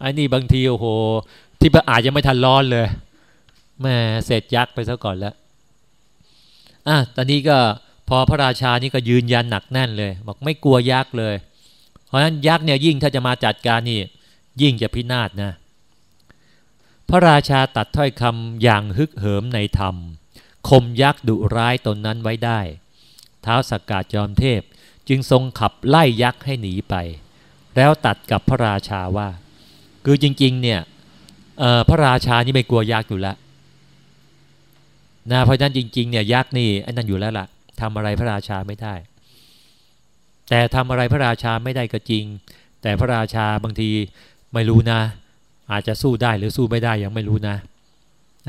ไอ้นี่บางทีโอ้โห ที่พระอาจยังไม่ทันร้อนเลยแม่เสร็จยักษ์ไปซะก่อนแล้วอะตอนนี้ก็พอพระราชานี่ก็ยืนยันหนักแน่นเลย บอกไม่กลัวยักษ์เลย เพราะฉะนั้นยักษ์เนี่ยยิ่งถ้าจะมาจัดการนี่ ยิ่งจะพินาศนะ พระราชาตัดถ้อยคำอย่างฮึกเหิมในธรรม คมยักษ์ดุร้ายตนนั้นไว้ได้ เท้าสกกาจอมเทพ จึงทรงขับไล่ยักษ์ให้หนีไป แล้วตัดกับพระราชาว่า คือจริง ๆ เนี่ยพระราชานี่ไม่กลัวยักษ์อยู่แล้วนะเพราะฉะนั้นจริง ๆ เนี่ยยักษ์นี่อันนั้นอยู่แล้วล่ะทำอะไรพระราชาไม่ได้ แต่ทำอะไรพระราชาไม่ได้ก็จริง แต่พระราชาบางทีไม่รู้นะ อาจจะสู้ได้หรือสู้ไม่ได้ยังไม่รู้นะ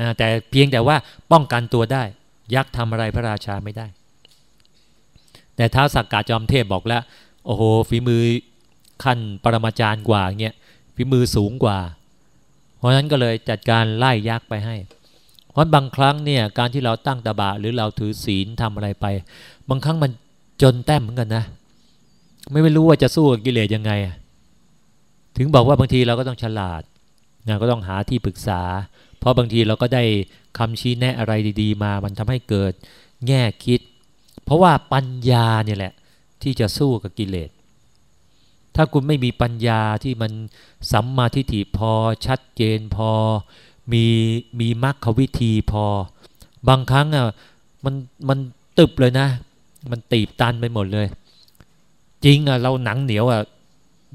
นะแต่เพียงแต่ว่าป้องกันตัวได้ ยักษ์ทำอะไรพระราชาไม่ได้ แต่ท้าสักกาจอมเทพบอกแล้ว โอ้โหฝีมือขั้นปรมาจารย์กว่าเงี้ย ฝีมือสูงกว่า เพราะนั้นก็เลยจัดการไล่ยักษ์ไปให้ เพราะบางครั้งเนี่ยการที่เราตั้งตาบะหรือเราถือศีลทำอะไรไป บางครั้งมันจนแต้มเหมือนกันนะ ไม่ไม่รู้ว่าจะสู้กับกิเลสยังไง ถึงบอกว่าบางทีเราก็ต้องฉลาดนะก็ต้องหาที่ปรึกษา เพราะบางทีเราก็ได้คำชี้แนะอะไรดีๆ มา มันทำให้เกิดแง่คิด เพราะว่าปัญญาเนี่ยแหละที่จะสู้กับกิเลส ถ้าคุณไม่มีปัญญาที่มันสัมมาทิฏฐิพอ ชัดเจนพอ มีมีมรรควิธีพอ บางครั้งอะมันมันตึบเลยนะ มันตีบตันไปหมดเลย จริงอะเราหนังเหนียวอะ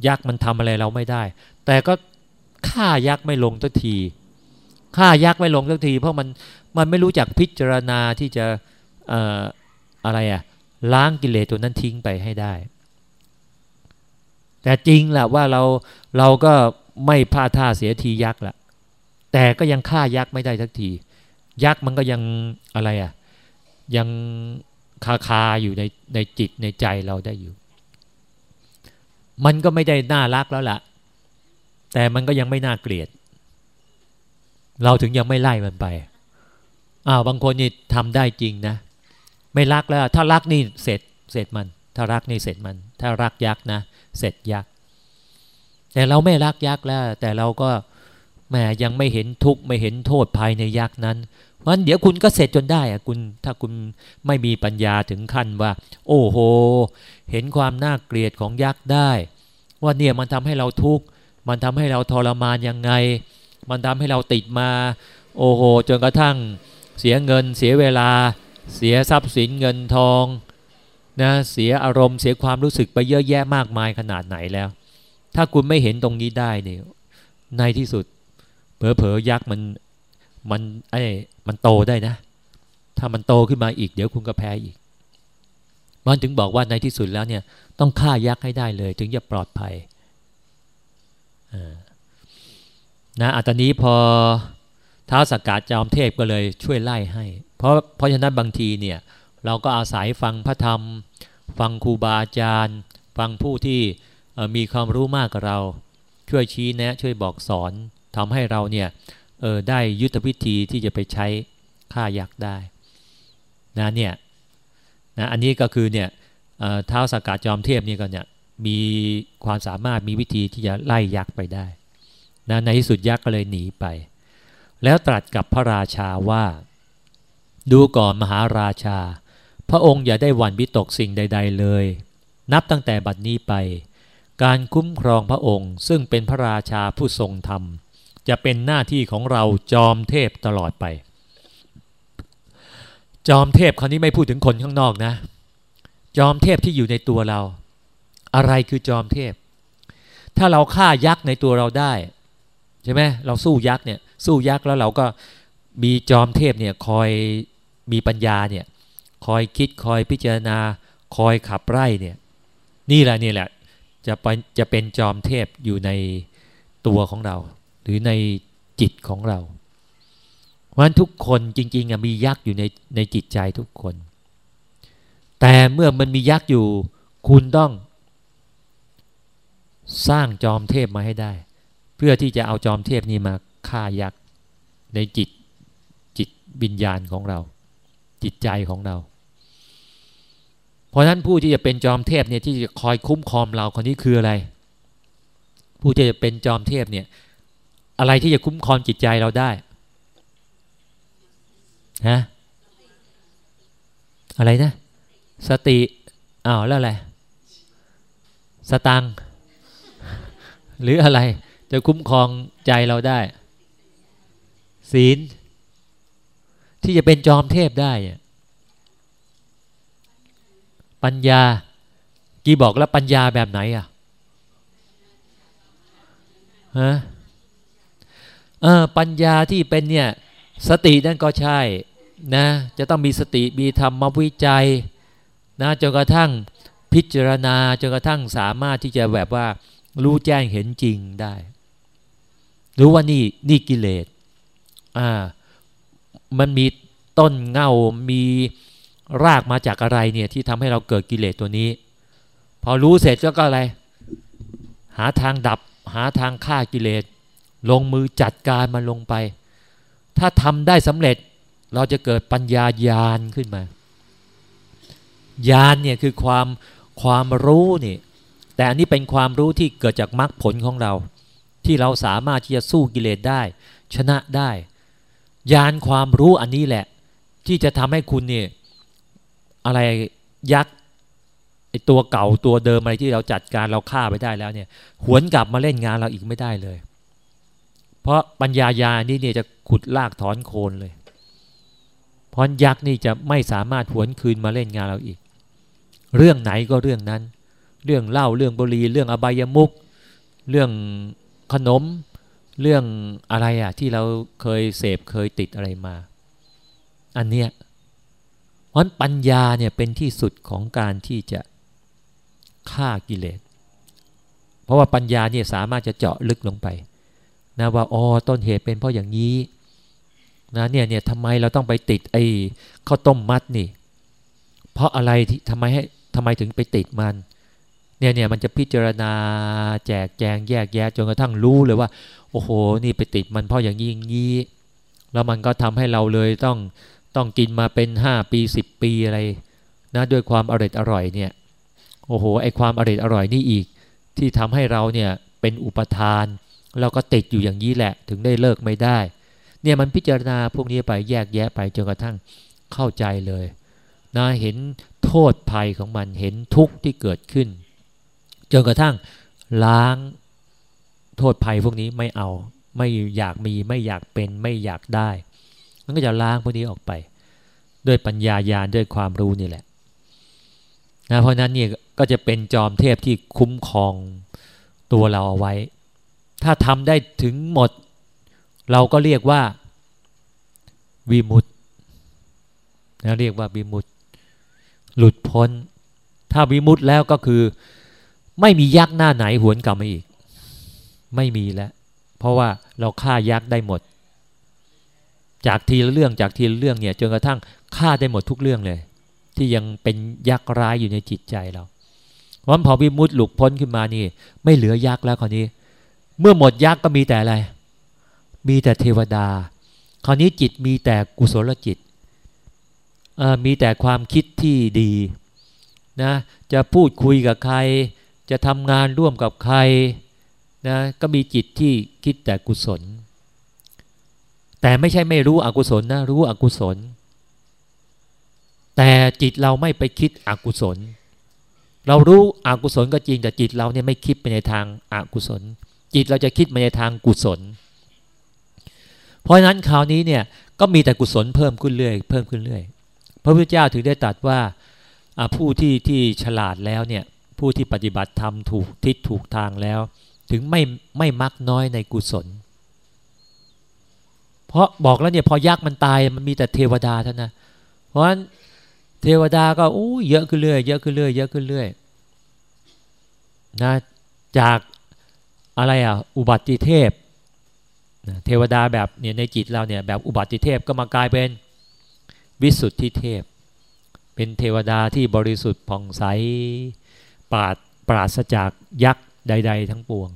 ยักษ์มันทำอะไรเราไม่ได้ แต่ก็ฆ่ายักษ์ไม่ลงทักทีฆ่ายักษ์ไม่ลงทักที เพราะมันมันไม่รู้จักพิจารณาที่จะอออะไรอะล้างกิเลสตัวนั้นทิ้งไปให้ได้ แต่จริงแหละว่าเราเราก็ไม่พลาดท่าเสียทียักษ์ละแต่ก็ยังฆ่ายักษ์ไม่ได้สักที ยักษ์มันก็ยังอะไรอะ ยังคาคาอยู่ในในจิตในใจเราได้อยู่ มันก็ไม่ได้น่ารักแล้วละ่ะ แต่มันก็ยังไม่น่าเกลียด เราถึงยังไม่ไล่มันไปอ้าวบางคนนี่ทำได้จริงนะ ไม่รักแล้ว ถ้ารักนี่เสร็จเสร็จมัน ถ้ารักนี่เสร็จมัน ถ้ารักยักษ์นะ เสร็จยักษ์แต่เราไม่รักยักษ์แล้ว แต่เราก็แหมยังไม่เห็นทุกข์ไม่เห็นโทษภายในยักษ์นั้นเพราะเดี๋ยวคุณก็เสร็จจนได้อะคุณถ้าคุณไม่มีปัญญาถึงขั้นว่า โอ้โห เห็นความน่าเกลียดของยักษ์ได้ ว่าเนี่ยมันทำให้เราทุกข์มันทำให้เราทรมานยังไง มันทำให้เราติดมา โอ้โห จนกระทั่งเสียเงินเสียเวลา เสียทรัพย์สินเงินทอง นะเสียอารมณ์เสียความรู้สึกไปเยอะแยะมากมายขนาดไหนแล้ว ถ้าคุณไม่เห็นตรงนี้ได้เนี่ยในที่สุดเผลอๆยักษ์มันมันไอ้มันโตได้นะ ถ้ามันโตขึ้นมาอีกเดี๋ยวคุณก็แพ้อีก มันถึงบอกว่าในที่สุดแล้วเนี่ยต้องฆ่ายักษ์ให้ได้เลย ถึงจะปลอดภัยนะอัตนี้พอท้าวสกกาจอมเทพก็เลยช่วยไล่ให้ เพราะเพราะฉะนั้นบางทีเนี่ย เราก็อาศัยฟังพระธรรม ฟังครูบาอาจารย์ ฟังผู้ที่มีความรู้มากกว่าเรา ช่วยชี้แนะช่วยบอกสอนทำให้เราเนี่ยได้ยุทธวิธีที่จะไปใช้ฆ่ายักษ์ได้นะเนี่ยนะอันนี้ก็คือเนี่ยเท้าสากาจอมเทพนี่ก็เนี่ยมีความสามารถมีวิธีที่จะไล่ยักษ์ไปได้นะในที่สุดยักษ์ก็เลยหนีไป แล้วตรัสกับพระราชาว่า ดูก่อนมหาราชา พระองค์อย่าได้หวั่นวิตกสิ่งใด ๆ เลย นับตั้งแต่บัดนี้ไป การคุ้มครองพระองค์ซึ่งเป็นพระราชาผู้ทรงธรรม จะเป็นหน้าที่ของเราจอมเทพตลอดไป จอมเทพคราวนี้ไม่พูดถึงคนข้างนอกนะ จอมเทพที่อยู่ในตัวเรา อะไรคือจอมเทพ ถ้าเราฆ่ายักษ์ในตัวเราได้ใช่ไหมเราสู้ยักษ์เนี่ยสู้ยักษ์แล้วเราก็มีจอมเทพเนี่ยคอยมีปัญญาเนี่ย คอยคิดคอยพิจารณา คอยขับไล่เนี่ย นี่แหละนี่แหละจะเป็นจะเป็นจอมเทพอยู่ในตัวของเรา หรือในจิตของเราเพราะฉะนั้นทุกคนจริงๆมียักษ์อยู่ในในจิตใจทุกคน แต่เมื่อมันมียักษ์อยู่คุณต้อง สร้างจอมเทพมาให้ได้ เพื่อที่จะเอาจอมเทพนี้มาฆ่ายักษ์ในจิตจิตวิญญาณของเรา จิตใจของเรา เพราะฉะนั้นผู้ที่จะเป็นจอมเทพเนี่ยที่จะคอยคุ้มครองเราคนนี้คืออะไร ผู้ที่จะเป็นจอมเทพเนี่ย อะไรที่จะคุ้มครองจิตใจเราได้ฮะอะไรนะ สติอ้าวแล้วอะไรสตังหรืออะไรจะคุ้มครองใจเราได้ ศีล ที่จะเป็นจอมเทพได้ ปัญญากี่บอกแล้วปัญญาแบบไหนอะฮะเออปัญญาที่เป็นเนี่ยสตินั่นก็ใช่นะจะต้องมีสติมีธรรมวิจัยนะจนกระทั่งพิจารณาจนกระทั่งสามารถที่จะแบบว่า รู้แจ้งเห็นจริงได้ รู้ว่านี่นี่กิเลสอ่ามันมีต้นเง่ามี รากมาจากอะไรเนี่ยที่ทำให้เราเกิดกิเลสตัวนี้ พอรู้เสร็จก็อะไร หาทางดับ หาทางฆ่ากิเลส ลงมือจัดการมันลงไป ถ้าทำได้สำเร็จเราจะเกิดปัญญาญาณขึ้นมาญาณเนี่ยคือความความรู้นี่แต่อันนี้เป็นความรู้ที่เกิดจากมรรคผลของเรา ที่เราสามารถที่จะสู้กิเลสได้ ชนะได้ญาณความรู้อันนี้แหละ ที่จะทำให้คุณเนี่ย อะไรยักษ์ไอตัวเก่าตัวเดิมอะไรที่เราจัดการเราฆ่าไปได้แล้วเนี่ย หวนกลับมาเล่นงานเราอีกไม่ได้เลย เพราะปัญญาญานี้เนี่ยจะขุดลากถอนโคนเลยเพราะยักษ์นี่จะไม่สามารถหวนคืนมาเล่นงานเราอีก เรื่องไหนก็เรื่องนั้น เรื่องเล่าเรื่องบุรีเรื่องอบายมุก เรื่องขนม เรื่องอะไรอะที่เราเคยเสพเคยติดอะไรมา อันเนี้ย เพราะปัญญาเนี่ยเป็นที่สุดของการที่จะฆ่ากิเลส เพราะว่าปัญญาเนี่ยสามารถจะเจาะลึกลงไปนะว่าอ๋อต้นเหตุเป็นเพราะอย่างนี้นะเนี่ยเนี่ยทำไมเราต้องไปติดไอ้ข้าวต้มมัดนี่ เพราะอะไรที่ทำไมให้ทำไมถึงไปติดมันเนี่ยเนี่ยมันจะพิจารณาแจกแจงแยกแยะจนกระทั่งรู้เลยว่า โอ้โห นี่ไปติดมันเพราะอย่างนี้อย่างนี้แล้วมันก็ทำให้เราเลยต้อง ต้องกินมาเป็นห้าปีสิบปีอะไรนะด้วยความอร่อยอร่อยเนี่ยโอ้โหไอความอร่อยอร่อยนี่อีก ที่ทำให้เราเนี่ยเป็นอุปทาน เราก็ติดอยู่อย่างนี้แหละถึงได้เลิกไม่ได้ เนี่ยมันพิจารณาพวกนี้ไปแยกแยะไปจนกระทั่งเข้าใจเลยนะเห็นโทษภัยของมันเห็นทุกข์ที่เกิดขึ้นจนกระทั่งล้างโทษภัยพวกนี้ไม่เอาไม่อยากมีไม่อยากเป็นไม่อยากได้ มันก็จะล้างพวกนี้ออกไป ด้วยปัญญาญาณด้วยความรู้นี่แหละนะเพราะนั้นเนี่ยก็จะเป็นจอมเทพที่คุ้มครองตัวเราเอาไว้ ถ้าทำได้ถึงหมด เราก็เรียกว่าวิมุตนะเรียกว่าวิมุตหลุดพ้น ถ้าวิมุตแล้วก็คือ ไม่มียักษ์หน้าไหนหวนกลับมาอีก ไม่มีแล้ว เพราะว่าเราฆ่ายักษ์ได้หมด จากทีละเรื่องจากทีละเรื่องเนี่ยจนกระทั่งฆ่าได้หมดทุกเรื่องเลย ที่ยังเป็นยักษ์ร้ายอยู่ในจิตใจเราเพราะพอวิมุตหลุดพ้นขึ้นมานี่ ไม่เหลือยักษ์แล้วคราวนี้ เมื่อหมดยักษ์ก็มีแต่อะไร มีแต่เทวดา คราวนี้จิตมีแต่กุศลจิตมีแต่ความคิดที่ดีนะจะพูดคุยกับใคร จะทำงานร่วมกับใครนะก็มีจิตที่คิดแต่กุศล แต่ไม่ใช่ไม่รู้อกุศลนะรู้อกุศล แต่จิตเราไม่ไปคิดอกุศล เรารู้อกุศลก็จริงแต่จิตเราเนี่ยไม่คิดไปในทางอากุศล จิตเราจะคิดไปในทางกุศล เพราะฉะนั้นคราวนี้เนี่ยก็มีแต่กุศลเพิ่มขึ้นเรื่อยเพิ่มขึ้นเรื่อยพระพุทธเจ้าถึงได้ตรัสว่าผู้ที่ที่ฉลาดแล้วเนี่ยผู้ที่ปฏิบัติธรรมถูกทิศถูกทางแล้ว ถึงไม่ไม่มักน้อยในกุศล เพราะบอกแล้วเนี่ยพอยักษ์มันตายมันมีแต่เทวดาเท่านั้นเพราะฉะนั้นเทวดาก็อู้เยอะขึ้นเรื่อยเยอะขึ้นเรื่อยเยอะขึ้นเรื่อยนะจากอะไรอะอุบัติเทพเทวดาแบบเนี่ยในจิตเราเนี่ยแบบอุบัติเทพก็มากลายเป็นวิสุทธิเทพ เป็นเทวดาที่บริสุทธิ์ผ่องใสปราดปราศจากยักษ์ใด ๆ ทั้งปวง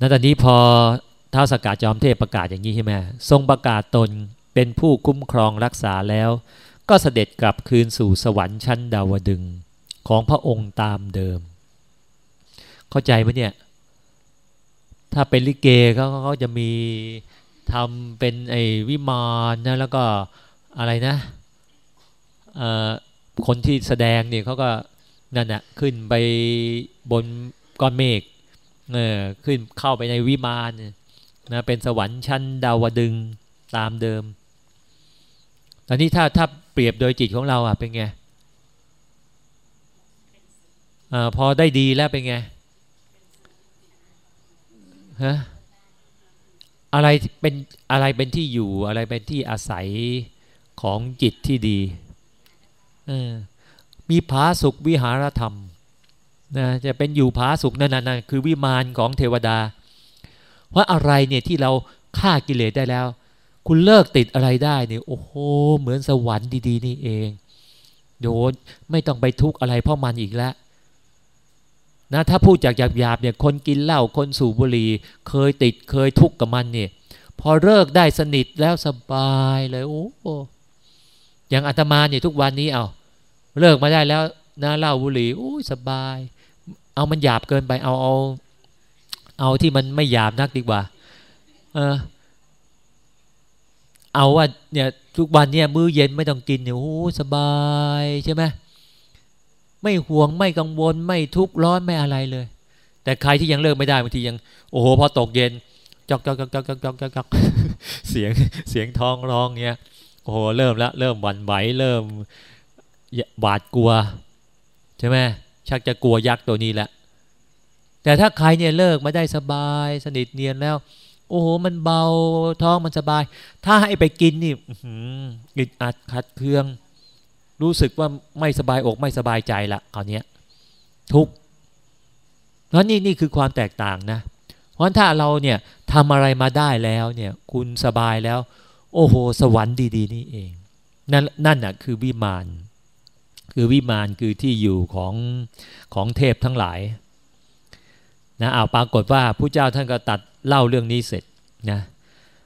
นั่นตอนนี้พอ ท้าวสกาจอมเทพประกาศอย่างนี้ใช่ไหมทรงประกาศตนเป็นผู้คุ้มครองรักษาแล้ว ก็เสด็จกลับคืนสู่สวรรค์ชั้นดาวดึงของพระองค์ตามเดิม เข้าใจไหมเนี่ย ถ้าเป็นลิเกเขาเขาจะมีทำเป็นไอ้วิมานนะแล้วก็อะไรนะคนที่แสดงเนี่ยเขาก็นั่นนะขึ้นไปบนก้อนเมฆเออขึ้นเข้าไปในวิมาน นะเป็นสวรรค์ชั้นดาวดึงตามเดิม ตอนนี้ถ้าถ้าเปรียบโดยจิตของเราอะเป็นไงอพอได้ดีแล้วเป็นไงฮะอะไรเป็นอะไรเป็นที่อยู่อะไรเป็นที่อาศัยของจิตที่ดีมีผาสุขวิหารธรรมนะจะเป็นอยู่ผาสุขนั่นนั่นคือวิมานของเทวดา ว่าอะไรเนี่ยที่เราฆ่ากิเลสได้แล้ว คุณเลิกติดอะไรได้เนี่ยโอ้โหเหมือนสวรรค์ดี ๆ นี่เองโดนไม่ต้องไปทุกข์อะไรเพราะมันอีกแล้วนะถ้าพูดจากหยาบๆเนี่ยคนกินเหล้าคนสูบบุหรี่เคยติดเคยทุกข์กับมันเนี่ยพอเลิกได้สนิทแล้วสบายเลยโอ้อย่างอาตมาเนี่ยทุกวันนี้เอาเลิกมาได้แล้วนะเหล้าบุหรี่โอ้ยสบาย เอามันหยาบเกินไปเอาเอา เอาที่มันไม่หยาบนักดีกว่า เออ เอาว่าเนี่ยทุกวันเนี่ยมื้อเย็นไม่ต้องกินเนี่ยโอ้สบายใช่ไหมไม่ห่วงไม่กังวลไม่ทุกข์ร้อนไม่อะไรเลย แต่ใครที่ยังเลิกไม่ได้บางทียัง โอ้โหพอตกเย็นจอกจอกจอกจอกจอกจอกจอกเสียงเสียงท้องร้องเงี้ยโอ้โหเริ่มล้วเริ่มหวั่นไหวเริ่มหวาดกลัว ใช่ไหมชักจะกลัวยักษ์ตัวนี้แหละ แต่ถ้าใครเนี่ยเลิกมาได้สบายสนิทเนียนแล้ว โอ้โหมันเบาท้องมันสบาย ถ้าให้ไปกินนี่อึดอัดขัดเคือง รู้สึกว่าไม่สบายอกไม่สบายใจละคราวนี้ทุกเพราะนี่นี่คือความแตกต่างนะเพราะถ้าเราเนี่ยทำอะไรมาได้แล้วเนี่ยคุณสบายแล้ว โอ้โห สวรรค์ดี ๆ นี่เอง นั่นนั่นน่ะคือวิมาน คือวิมานคือที่อยู่ของของเทพทั้งหลาย นะเอาปรากฏว่าผู้เจ้าท่านก็ตัดเล่าเรื่องนี้เสร็จนะ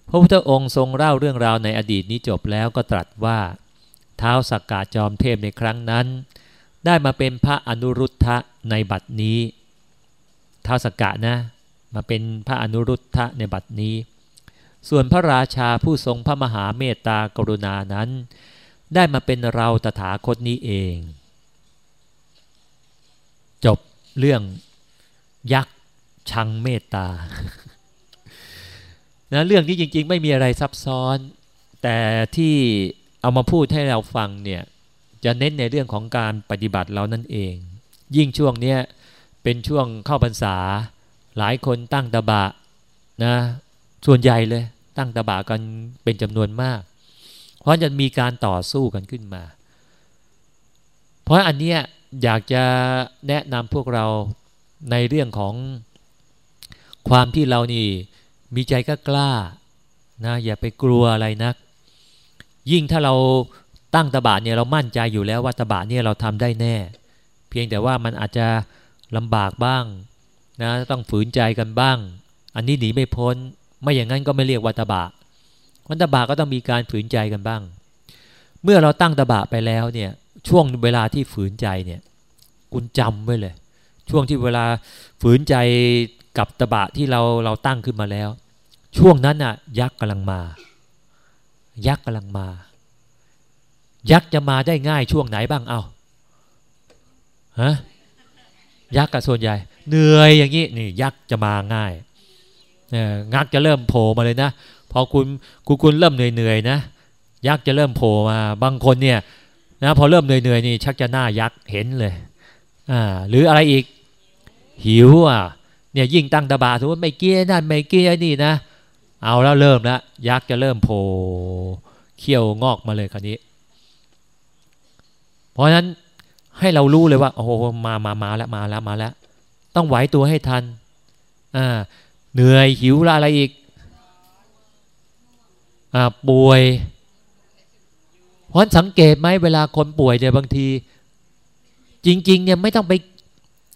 พระพุทธองค์ทรงเล่าเรื่องราวในอดีตนี้จบแล้วก็ตรัสว่าเท้าสักกาจอมเทพในครั้งนั้น ได้มาเป็นพระอนุรุทธะในบัดนี้เท้าสักกะนะ มาเป็นพระอนุรุทธะในบัดนี้ ส่วนพระราชาผู้ทรงพระมหาเมตตากรุณานั้น ได้มาเป็นเราตถาคตนี้เอง จบเรื่องยักษ์ ชังเมตตานะเรื่องนี้จริง ๆ ไม่มีอะไรซับซ้อน แต่ที่เอามาพูดให้เราฟังเนี่ยจะเน้นในเรื่องของการปฏิบัติเรานั่นเอง ยิ่งช่วงเนี้ยเป็นช่วงเข้าพรรษา หลายคนตั้งตะบะนะส่วนใหญ่เลยตั้งตะบะกันเป็นจำนวนมาก เพราะจะมีการต่อสู้กันขึ้นมา เพราะอันเนี้ยอยากจะแนะนำพวกเราในเรื่องของ ความที่เรานี่มีใจก็กล้านะอย่าไปกลัวอะไรนัก ยิ่งถ้าเราตั้งตบะเนี่ยเรามั่นใจอยู่แล้วว่าตบะเนี่ยเราทำได้แน่ เพียงแต่ว่ามันอาจจะลำบากบ้างนะต้องฝืนใจกันบ้าง อันนี้หนีไม่พ้น ไม่อย่างนั้นก็ไม่เรียกวัตบะวัตบะก็ต้องมีการฝืนใจกันบ้าง เมื่อเราตั้งตบะไปแล้วเนี่ยช่วงเวลาที่ฝืนใจเนี่ยคุณจำไว้เลย ช่วงที่เวลาฝืนใจ กับตบะที่เราเราตั้งขึ้นมาแล้ว ช่วงนั้นน่ะ ยักษ์กำลังมา ยักษ์กำลังมา ยักษ์จะมาได้ง่ายช่วงไหนบ้างเอาฮะยักษ์กับส่วนใหญ่ เหนื่อยอย่างนี้นี่ยักษ์จะมาง่ายงักจะเริ่มโผล่มาเลยนะพอคุณคุณคุณเริ่มเหนื่อยๆนะยักษ์จะเริ่มโผล่มาบางคนเนี่ยนะพอเริ่มเหนื่อยๆนี่ชักจะหน้ายักษ์เห็นเลยอ่าหรืออะไรอีก หิวอะ เนี่ยยิ่งตั้งตาบาสมมติไม่เกี้ยนั่นไม่เกี้ยนี่นะ เอาแล้วเริ่มแล้วยักษ์จะเริ่มโผล่เขี้ยวงอกมาเลยคราวนี้ เพราะฉะนั้นให้เรารู้เลยว่าโอ้โหมามามาแล้วมาแล้วมาแล้ว ต้องไหวตัวให้ทันอ่าเหนื่อยหิวอะไรอีกอ่าป่วยเพราะสังเกตไหมเวลาคนป่วยเนี่ยบางที จริง ๆ เนี่ยไม่ต้องไป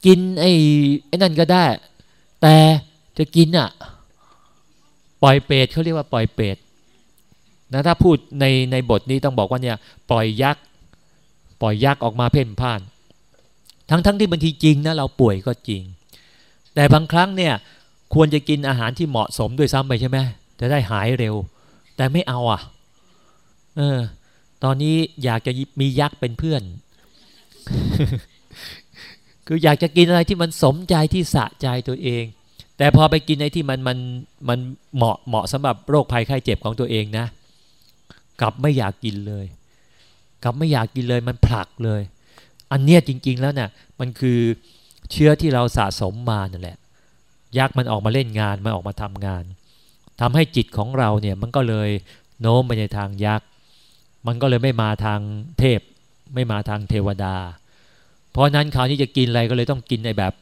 กินไอ้ไอ้นั่นก็ได้ แต่จะกินอะปล่อยเปรตเขาเรียกว่าปล่อยเปรตนะถ้าพูดในในบทนี้ต้องบอกว่าเนี่ยปล่อยยักษ์ปล่อยยักษ์ออกมาเพ่นพ่าน ทั้งทั้งที่บางทีจริงนะเราป่วยก็จริง แต่บางครั้งเนี่ยควรจะกินอาหารที่เหมาะสมด้วยซ้ำไปใช่ไหมจะได้หายเร็ว แต่ไม่เอาอะเออตอนนี้อยากจะมียักษ์เป็นเพื่อน คืออยากจะกินอะไรที่มันสมใจที่สะใจตัวเอง แต่พอไปกินในที่มันมันมันเหมาะเหมาะสำหรับโรคภัยไข้เจ็บของตัวเองนะ กลับไม่อยากกินเลย กลับไม่อยากกินเลยมันผลักเลย อันเนี้ยจริง ๆ แล้วเนะ่ยมันคือเชื้อที่เราสะสมมานั่นแหละยักษ์มันออกมาเล่นงานมันออกมาทำงานทำให้จิตของเราเนี่ยมันก็เลยโน้มไปในทางยักษ์มันก็เลยไม่มาทางเทพ ไม่มาทางเทวดา เพราะนั้นคราวนี้จะกินอะไรก็เลยต้องกินในแบบ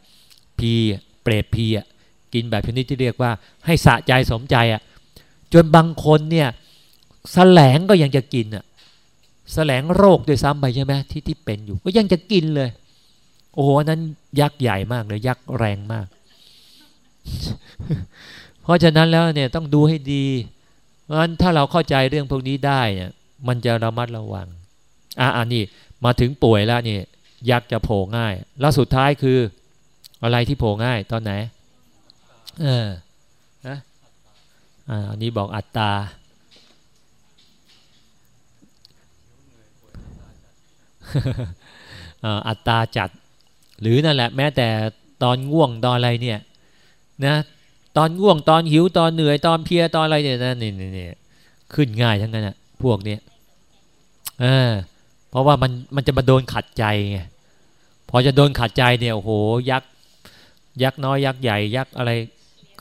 พีเปรตพีอะกินแบบชนิดที่เรียกว่า ให้สะใจสมใจอะจนบางคนเนี่ยแสลงก็ยังจะกินอะแสลงโรคด้วยซ้ำไปใช่ไหมที่ที่เป็นอยู่ ก็ยังจะกินเลย โอ้โหนั้นยักษ์ใหญ่มากเลยยักษ์แรงมาก เพราะฉะนั้นแล้วเนี่ยต้องดูให้ดีเพราะฉะนั้นถ้าเราเข้าใจเรื่องพวกนี้ได้เนี่ยมันจะระมัดระวังอะอันนี้มาถึงป่วยแล้วนี่ ยักษ์จะโผล่ง่าย แล้วสุดท้ายคืออะไรที่โผล่ง่ายตอนไหน เออนะอ่าอันนี้บอกอัตตา อัตตาจัด หรือนั่นแหละ แม้แต่ตอนง่วงตอนอะไรเนี่ย นะตอนง่วงตอนหิวตอนเหนื่อยตอนเพียตอนอะไรเนี่ยนะนี่นี่ขึ้นง่ายทั้งนั้นอะพวกเนี้ยเออเพราะว่ามันมันจะมาโดนขัดใจไง พอจะโดนขัดใจเนี่ยโอ้โหยักษ์ยักษ์น้อยยักษ์ใหญ่ยักษ์อะไร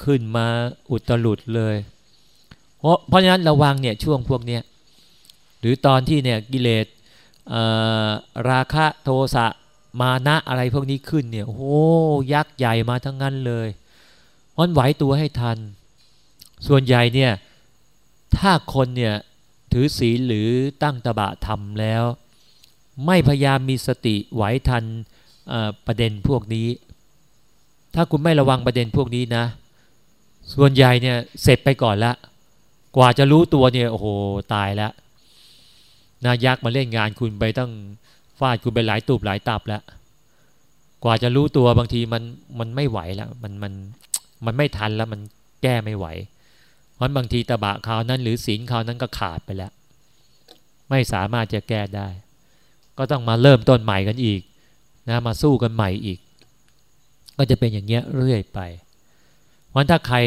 ขึ้นมาอุตลุดเลย เพราะเพราะฉะนั้นระวังเนี่ยช่วงพวกเนี้ยหรือตอนที่เนี่ยกิเลสราคะโทสะมานะอะไรพวกนี้ขึ้นเนี่ยโอ้โหยักษ์ใหญ่มาทั้งนั้นเลยเพราะไหวตัวให้ทัน ส่วนใหญ่เนี่ยถ้าคนเนี่ยถือศีลหรือตั้งตบะทำแล้ว ไม่พยายามมีสติไหวทัน ประเด็นพวกนี้ ถ้าคุณไม่ระวังประเด็นพวกนี้นะ ส่วนใหญ่เนี่ยเสร็จไปก่อนละกว่าจะรู้ตัวเนี่ยโอ้โหตายแล้วนายักษ์มาเล่นงานคุณไปตั้งฟาดคุณไปหลายตูบหลายตับแล้วกว่าจะรู้ตัวบางทีมันมันไม่ไหวแล้วมันมันมันไม่ทันแล้วมันแก้ไม่ไหว เพราะบางทีตะบะคราวนั้น หรือศีลคราวนั้นก็ขาดไปแล้ว ไม่สามารถจะแก้ได้ ก็ต้องมาเริ่มต้นใหม่กันอีก นะมาสู้กันใหม่อีก ก็จะเป็นอย่างเงี้ยเรื่อยไปวันถ้าใคร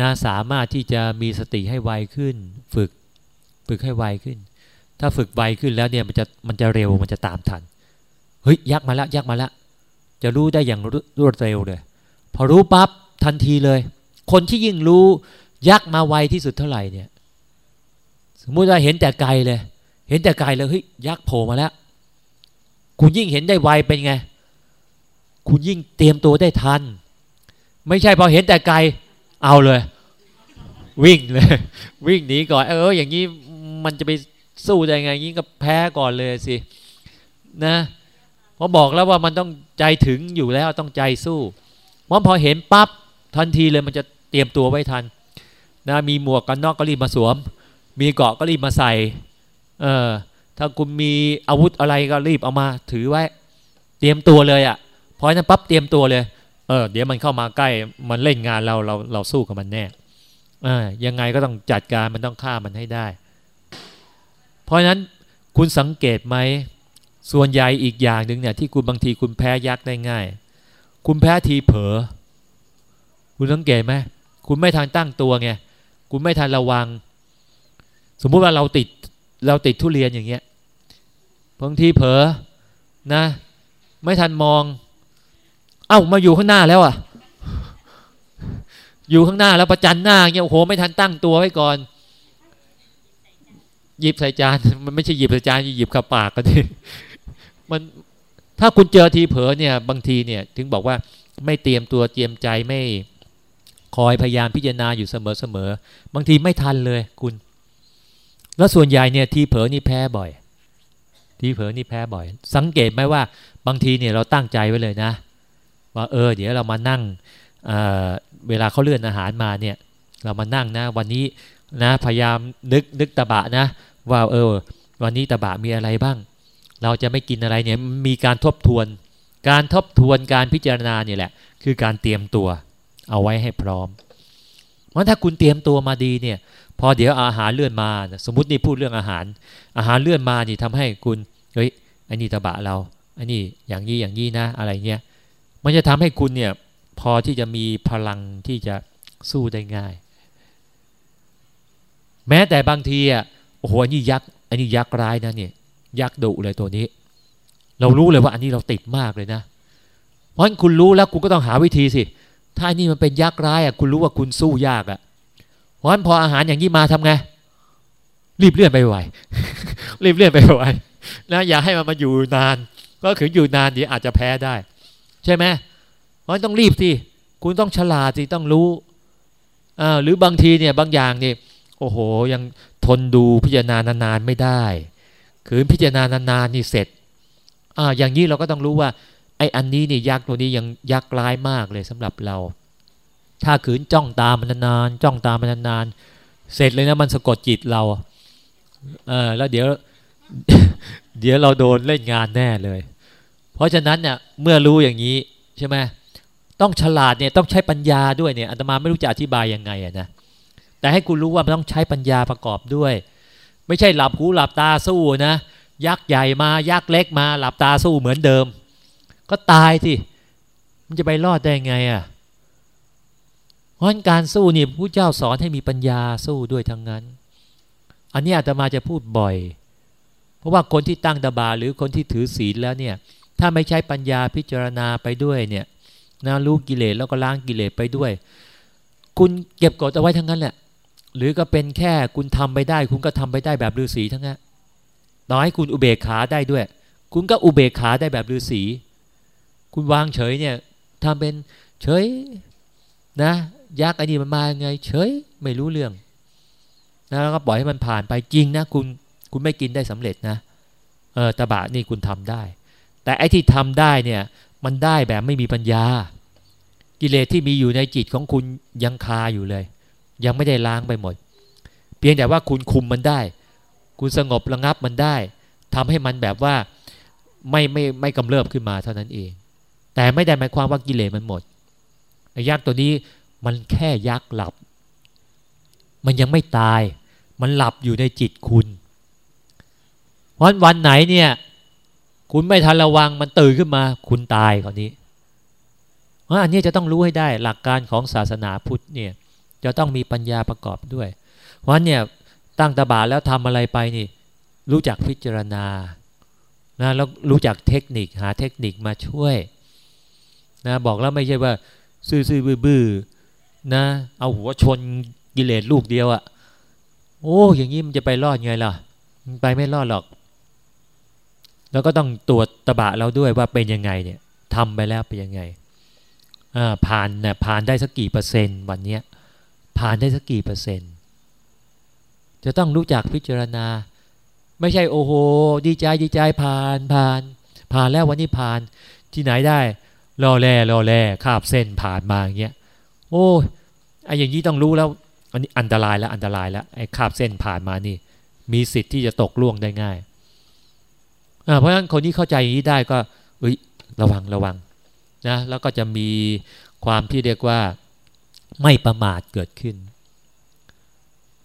นะสามารถที่จะมีสติให้ไวขึ้น ฝึกฝึกให้ไวขึ้น ถ้าฝึกไวขึ้นแล้วเนี่ยมันจะมันจะเร็วมันจะตามทันเฮ้ยยักมาแล้วยักมาแล้วจะรู้ได้อย่างรวดเร็วเลย พอรู้ปั๊บทันทีเลย คนที่ยิ่งรู้ยักมาไวที่สุดเท่าไหร่เนี่ย สมมุติว่าเห็นแต่ไกลเลย เห็นแต่ไกลเลยเฮ้ยยักโผล่มาแล้ว คุณยิ่งเห็นได้ไวเป็นไง คุณยิ่งเตรียมตัวได้ทัน ไม่ใช่พอเห็นแต่ไกล เอาเลย วิ่งเลย วิ่งหนีก่อนเออ อย่างนี้มันจะไปสู้ได้ไงยิ่งก็แพ้ก่อนเลยสินะเพราะบอกแล้วว่ามันต้องใจถึงอยู่แล้วต้องใจสู้เพราะพอเห็นปั๊บทันทีเลยมันจะเตรียมตัวไว้ทันนะมีหมวกกันนอกก็รีบมาสวม มีเกาะก็รีบมาใส่ เออ ถ้าคุณมีอาวุธอะไรก็รีบเอามา ถือไว้ เตรียมตัวเลยอะ่ะพอนั้นปั๊บเตรียมตัวเลย เออ เดี๋ยวมันเข้ามาใกล้มันเล่นงานเราเราเราสู้กับมันแน่เออยังไงก็ต้องจัดการมันต้องฆ่ามันให้ได้ เพราะฉะนั้นคุณสังเกตไหมส่วนใหญ่อีกอย่างหนึ่งเนี่ยที่คุณบางทีคุณแพ้ยักษ์ได้ง่าย คุณแพ้ทีเผลอคุณสังเกตไหมคุณไม่ทันตั้งตัวไงคุณไม่ทันระวัง สมมุติว่าเราติด เราติดทุเรียนอย่างเงี้ยบางทีเผลอนะ ไม่ทันมอง เอ้ามาอยู่ข้างหน้าแล้วอะ อยู่ข้างหน้าแล้วประจันหน้าเงี้ยโอ้โหไม่ทันตั้งตัวไว้ก่อน หยิบใส่จานมันไม่ใช่หยิบใส่จานหยิบขับปากก็ทีมันถ้าคุณเจอทีเผลอเนี่ยบางทีเนี่ยถึงบอกว่าไม่เตรียมตัวเตรียมใจไม่คอยพยายามพิจารณาอยู่เสมอเสมอบางทีไม่ทันเลยคุณ แล้วส่วนใหญ่เนี่ยทีเผลอนี่แพ้บ่อย ทีเผลอนี่แพ้บ่อย สังเกตไหมว่าบางทีเนี่ยเราตั้งใจไว้เลยนะ ว่าเออ เดี๋ยวเรามานั่งเเวลาเขาเลื่อนอาหารมาเนี่ย เรามานั่งนะ วันนี้นะพยายามนึกนึกตะบะนะ ว่าเออ วันนี้ตะบะมีอะไรบ้าง เราจะไม่กินอะไรเนี่ยมีการทบทวน การทบทวนการพิจารณาเนี่ยแหละ คือการเตรียมตัว เอาไว้ให้พร้อมเพราะถ้าคุณเตรียมตัวมาดีเนี่ย พอเดี๋ยวอาหารเลื่อนมา สมมตินี่พูดเรื่องอาหาร อาหารเลื่อนมานี่ทำให้คุณเฮ้ยไอ้นี่ตะบะเราไอ้นี่อย่างนี้อย่างนี้นะ อะไรเงี้ยมันจะทำให้คุณเนี่ยพอที่จะมีพลังที่จะสู้ได้ง่าย แม้แต่บางทีอะโอ้โหอันนี้ยักษ์อันนี้ยักษ์ร้ายนะเนี่ยยักษ์ดุเลยตัวนี้ เรารู้เลยว่าอันนี้เราติดมากเลยนะ เพราะฉะนั้นคุณรู้แล้วคุณก็ต้องหาวิธีสิถ้านี่มันเป็นยักษ์ร้ายอะคุณรู้ว่าคุณสู้ยากอะ เพราะฉะนั้นพออาหารอย่างนี้มาทำไงรีบเลื่อนไปไวรีบเลื่อนไปไวนะอย่าให้มันมาอยู่นาน ก็คืออยู่นานเดี๋ยวอาจจะแพ้ได้ ใช่ไหมเพราะต้องรีบสิคุณต้องฉลาดสิต้องรู้อ่าหรือบางทีเนี่ยบางอย่างเนี่ยโอ้โห ยังทนดูพิจารณานานๆไม่ได้คือพิจารณานานๆนี่เสร็จอ่าอย่างนี้เราก็ต้องรู้ว่าไอ้อันนี้นี่ยักษ์ตัวนี้ยังยักษ์ร้ายมากเลยสำหรับเรา ถ้าขืนจ้องตามันนานๆจ้องตามันนานๆเสร็จเลยนะมันสะกดจิตเราเออแล้วเดี๋ยว เดี๋ยวเราโดนเล่นงานแน่เลย เพราะฉะนั้นเนี่ยเมื่อรู้อย่างนี้ใช่ไหมต้องฉลาดเนี่ยต้องใช้ปัญญาด้วยเนี่ยอาตมาไม่รู้จะอธิบายยังไงอะนะแต่ให้คุณรู้ว่ามันต้องใช้ปัญญาประกอบด้วย ไม่ใช่หลับหูหลับตาสู้นะยักษ์ใหญ่มายักษ์เล็กมา หลับตาสู้เหมือนเดิม ก็ตายสิมันจะไปรอดได้ไงอะ่ะ ราะการสู้นี่ผู้เจ้าสอนให้มีปัญญาสู้ด้วยทั้งนั้น อันนี้อาตมาจะพูดบ่อย เพราะว่าคนที่ตั้งตบาหรือคนที่ถือศีลแล้วเนี่ยถ้าไม่ใช้ปัญญาพิจารณาไปด้วยเนี่ยนะรู้กิเลสแล้วก็ล้างกิเลสไปด้วย คุณเก็บกดเอาไว้ทั้งนั้นแหละหรือก็เป็นแค่คุณทำไปได้ คุณก็ทำไปได้แบบฤาษีทั้งนั้นต่อให้คุณอุเบกขาได้ด้วย คุณก็อุเบกขาได้แบบฤาษีคุณวางเฉยเนี่ยทำเป็นเฉยนะ ยักษ์อันนี้มันมาไง เฉยไม่รู้เรื่องนะแล้วก็ปล่อยให้มันผ่านไปจริงนะคุณคุณไม่กินได้สำเร็จนะเออตะบะนี่คุณทำได้ แต่ไอ้ที่ทำได้เนี่ยมันได้แบบไม่มีปัญญา กิเลสที่มีอยู่ในจิตของคุณยังคาอยู่เลย ยังไม่ได้ล้างไปหมด เพียงแต่ว่าคุณคุมมันได้ คุณสงบระงับมันได้ทำให้มันแบบว่าไม่ไม่ไม่กำเริบขึ้นมาเท่านั้นเอง แต่ไม่ได้หมายความว่ากิเลสมันหมดไอ้ยักษ์ตัวนี้ มันแค่ยักหลับ มันยังไม่ตาย มันหลับอยู่ในจิตคุณวันวันไหนเนี่ย คุณไม่ทันระวังมันตื่นขึ้นมา คุณตายคราวนี้เพราะอันนี้จะต้องรู้ให้ได้หลักการของศาสนาพุทธเนี่ย จะต้องมีปัญญาประกอบด้วย เพราะเนี่ยตั้งตาบาแล้วทำอะไรไปนี่ รู้จักพิจารณานะแล้วรู้จักเทคนิคหาเทคนิคมาช่วยนะบอกแล้วไม่ใช่ว่า ซื่อๆบื้อๆ นะเอาหัวชนกิเลสลูกเดียวอะโอ้อย่างนี้มันจะไปรอดไงล่ะ มันไปไม่รอดหรอก แล้วก็ต้องตรวจตบะเราด้วยว่าเป็นยังไงเนี่ยทำไปแล้วเป็นยังไงอ่าผ่านเนี่ยผ่านได้สักกี่เปอร์เซ็นต์วันเนี้ยผ่านได้สักกี่เปอร์เซ็นต์ จะต้องรู้จักพิจารณา ไม่ใช่โอ้โห ดีใจดีใจผ่านผ่าน ผ่านแล้ววันนี้ผ่านที่ไหนได้รอแล่รอแล่คาบเส้นผ่านมาอย่างเงี้ย โอ้ไอ้อย่างนี้ต้องรู้แล้ว อันนี้อันตรายแล้วอันตรายแล้วไอ้คาบเส้นผ่านมานี่ มีสิทธิ์ที่จะตกล่วงได้ง่ายเพราะฉะนั้นคนที่เข้าใจอย่างนี้ได้ก็เอ้ยระวังระวังนะแล้วก็จะมีความที่เรียกว่าไม่ประมาทเกิดขึ้น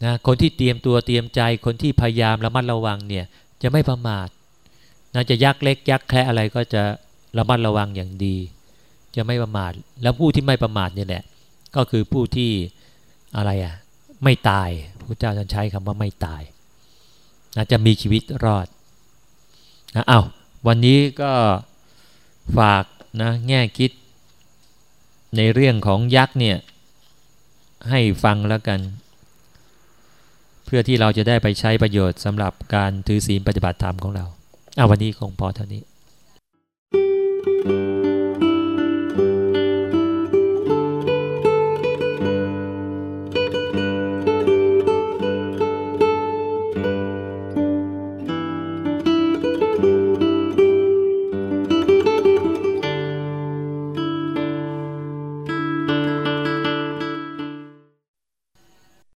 นะคนที่เตรียมตัวเตรียมใจคนที่พยายามระมัดระวังเนี่ยจะไม่ประมาทนะจะยักเล็กยักแค่อะไรก็จะระมัดระวังอย่างดี จะไม่ประมาท แล้วผู้ที่ไม่ประมาทเนี่ยแหละ ก็คือผู้ที่อะไรอะไม่ตายพระเจ้าจะใช้คำว่าไม่ตายนะจะมีชีวิตรอดนะเอา้าวันนี้ก็ฝากนะแง่คิด ในเรื่องของยักษ์เนี่ยให้ฟังแล้วกัน เพื่อที่เราจะได้ไปใช้ประโยชน์สำหรับการถือศีลปฏิบัติธรรมของเราเอาวันนี้คงพอเท่านี้